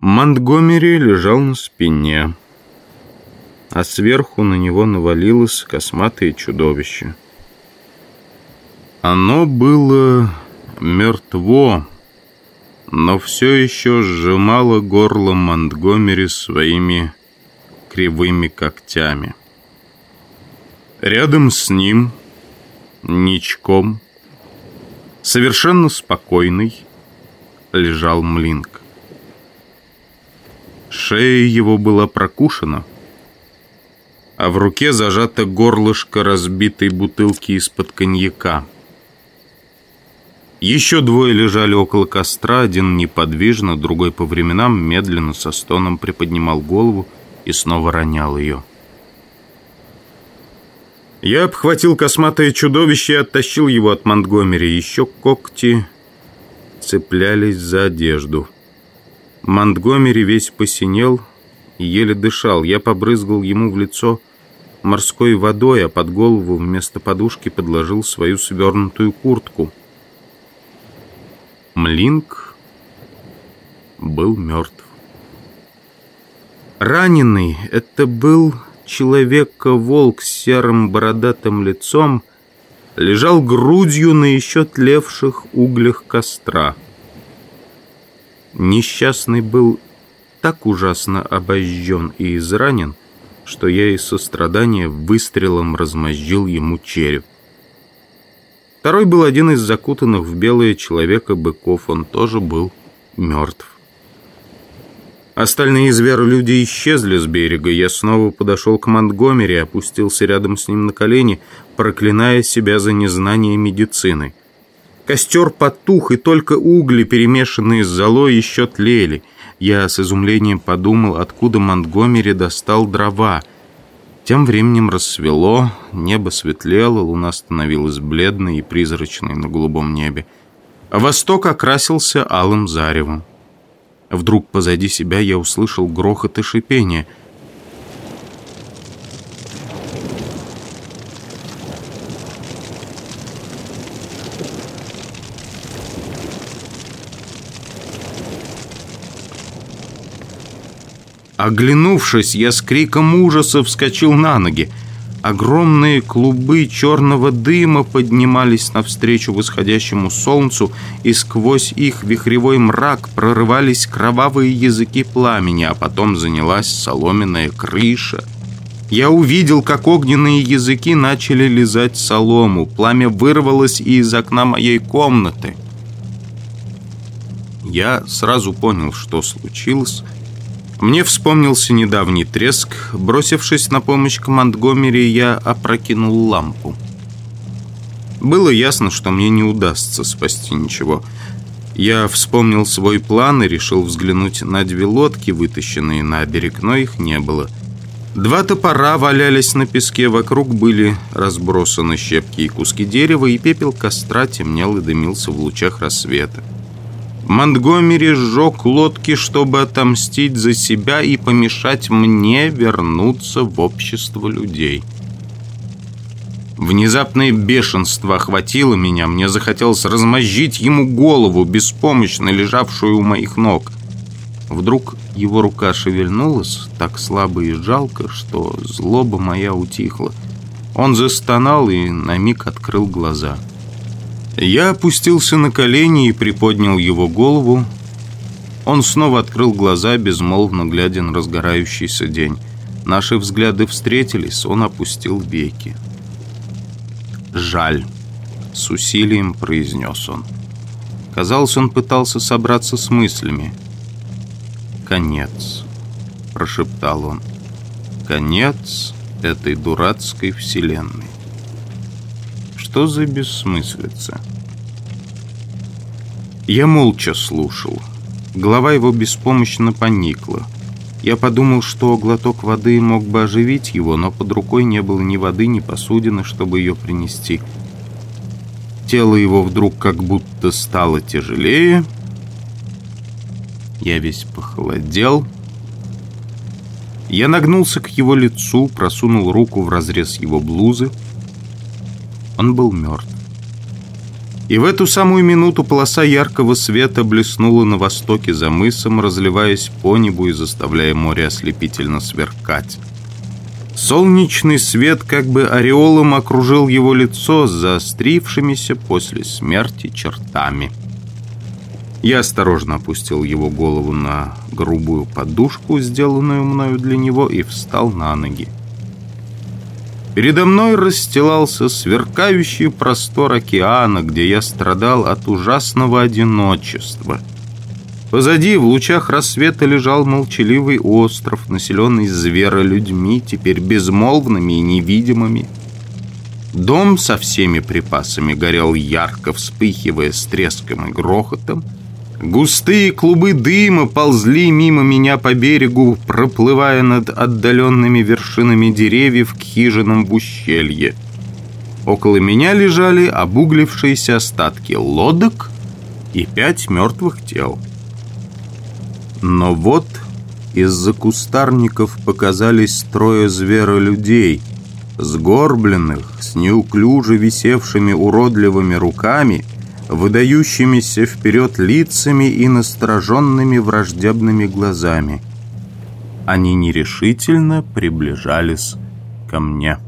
Монтгомери лежал на спине, а сверху на него навалилось косматое чудовище. Оно было мертво, но все еще сжимало горло Монтгомери своими кривыми когтями. Рядом с ним, ничком, совершенно спокойный, лежал Млинк. Шея его была прокушена, а в руке зажато горлышко разбитой бутылки из-под коньяка. Еще двое лежали около костра, один неподвижно, другой по временам медленно со стоном приподнимал голову и снова ронял ее. Я обхватил косматое чудовище и оттащил его от Монтгомери. Еще когти цеплялись за одежду. Монтгомери весь посинел и еле дышал. Я побрызгал ему в лицо морской водой, а под голову вместо подушки подложил свою свернутую куртку. Млинк был мертв. Раненый — это был человека-волк с серым бородатым лицом, лежал грудью на еще тлевших углях костра — Несчастный был так ужасно обожжен и изранен, что я из сострадания выстрелом размозжил ему череп. Второй был один из закутанных в белое человека быков, он тоже был мертв. Остальные зверолюди исчезли с берега. Я снова подошел к Монтгомери, опустился рядом с ним на колени, проклиная себя за незнание медицины. Костер потух, и только угли, перемешанные с золой, еще тлели. Я с изумлением подумал, откуда Монтгомери достал дрова. Тем временем рассвело, небо светлело, луна становилась бледной и призрачной на голубом небе. А восток окрасился алым заревом. Вдруг позади себя я услышал грохот и шипение — Оглянувшись, я с криком ужаса вскочил на ноги. Огромные клубы черного дыма поднимались навстречу восходящему солнцу, и сквозь их вихревой мрак прорывались кровавые языки пламени, а потом занялась соломенная крыша. Я увидел, как огненные языки начали лизать солому. Пламя вырвалось и из окна моей комнаты. Я сразу понял, что случилось, мне вспомнился недавний треск. Бросившись на помощь к Монтгомери, я опрокинул лампу. Было ясно, что мне не удастся спасти ничего. Я вспомнил свой план и решил взглянуть на две лодки, вытащенные на берег, но их не было. Два топора валялись на песке, вокруг были разбросаны щепки и куски дерева, и пепел костра темнел и дымился в лучах рассвета. Монтгомери сжег лодки, чтобы отомстить за себя и помешать мне вернуться в общество людей. Внезапное бешенство охватило меня. Мне захотелось размозжить ему голову, беспомощно лежавшую у моих ног. Вдруг его рука шевельнулась, так слабо и жалко, что злоба моя утихла. Он застонал и на миг открыл глаза. — я опустился на колени и приподнял его голову. Он снова открыл глаза, безмолвно глядя на разгорающийся день. Наши взгляды встретились, он опустил веки. «Жаль», — с усилием произнес он. Казалось, он пытался собраться с мыслями. «Конец», — прошептал он. «Конец этой дурацкой вселенной». Что за бессмыслица? Я молча слушал. Голова его беспомощно поникла. Я подумал, что глоток воды мог бы оживить его, но под рукой не было ни воды, ни посудины, чтобы ее принести. Тело его вдруг как будто стало тяжелее. Я весь похолодел. Я нагнулся к его лицу, просунул руку в разрез его блузы. Он был мертв. И в эту самую минуту полоса яркого света блеснула на востоке за мысом, разливаясь по небу и заставляя море ослепительно сверкать. Солнечный свет как бы ореолом окружил его лицо с заострившимися после смерти чертами. Я осторожно опустил его голову на грубую подушку, сделанную мною для него, и встал на ноги. Передо мной расстилался сверкающий простор океана, где я страдал от ужасного одиночества. Позади, в лучах рассвета, лежал молчаливый остров, населенный зверолюдьми, теперь безмолвными и невидимыми. Дом со всеми припасами горел ярко, вспыхивая с треском и грохотом. Густые клубы дыма ползли мимо меня по берегу, проплывая над отдаленными вершинами деревьев к хижинам в ущелье. Около меня лежали обуглившиеся остатки лодок и пять мертвых тел. Но вот из-за кустарников показались трое зверолюдей, сгорбленных, с неуклюже висевшими уродливыми руками – выдающимися вперед лицами и настороженными враждебными глазами. Они нерешительно приближались ко мне.